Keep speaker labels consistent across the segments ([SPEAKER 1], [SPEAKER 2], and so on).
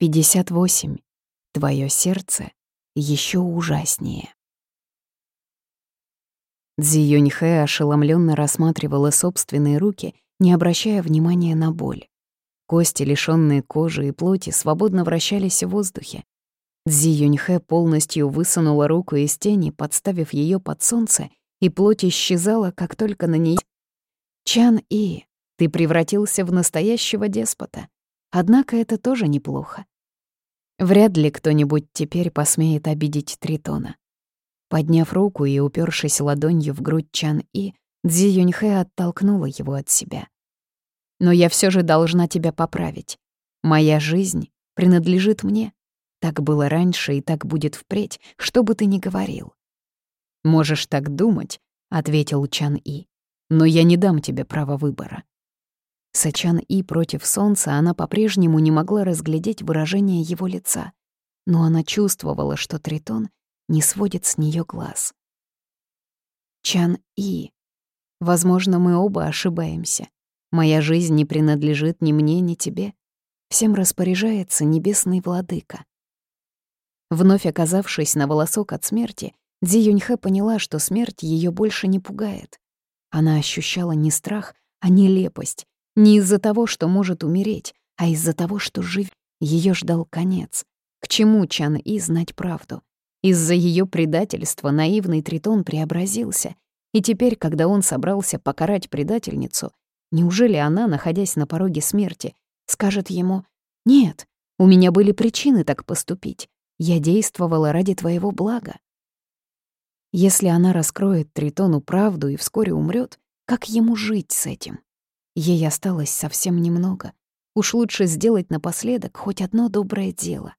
[SPEAKER 1] 58. Твое сердце еще ужаснее. Цзи Юньхэ ошеломленно рассматривала собственные руки, не обращая внимания на боль. Кости, лишённые кожи и плоти, свободно вращались в воздухе. Цзи Юньхэ полностью высунула руку из тени, подставив ее под солнце, и плоть исчезала, как только на ней. «Чан И, ты превратился в настоящего деспота. Однако это тоже неплохо. Вряд ли кто-нибудь теперь посмеет обидеть Тритона. Подняв руку и упершись ладонью в грудь Чан И, Цзи Юньхэ оттолкнула его от себя. «Но я все же должна тебя поправить. Моя жизнь принадлежит мне. Так было раньше и так будет впредь, что бы ты ни говорил». «Можешь так думать», — ответил Чан И. «Но я не дам тебе права выбора. Сачан И против солнца она по-прежнему не могла разглядеть выражение его лица, но она чувствовала, что Тритон не сводит с нее глаз. Чан И. Возможно, мы оба ошибаемся. Моя жизнь не принадлежит ни мне, ни тебе. Всем распоряжается небесный владыка. Вновь оказавшись на волосок от смерти, Дзи Юньхэ поняла, что смерть ее больше не пугает. Она ощущала не страх, а нелепость, не из-за того, что может умереть, а из-за того, что жив. Ее ждал конец. К чему Чан И знать правду? Из-за ее предательства наивный Тритон преобразился. И теперь, когда он собрался покарать предательницу, неужели она, находясь на пороге смерти, скажет ему «Нет, у меня были причины так поступить. Я действовала ради твоего блага». Если она раскроет Тритону правду и вскоре умрет, как ему жить с этим? Ей осталось совсем немного. Уж лучше сделать напоследок хоть одно доброе дело.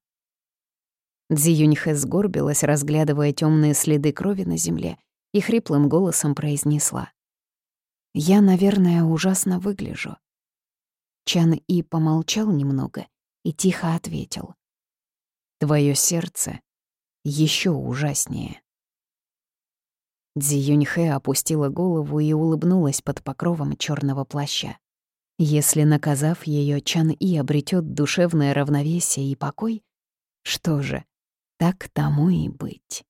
[SPEAKER 1] Дзи Юньхэ сгорбилась, разглядывая темные следы крови на земле, и хриплым голосом произнесла. «Я, наверное, ужасно выгляжу». Чан И помолчал немного и тихо ответил. «Твое сердце еще ужаснее». Дзи Юньхэ опустила голову и улыбнулась под покровом черного плаща. Если, наказав ее, Чан И обретет душевное равновесие и покой, что же, так тому и быть.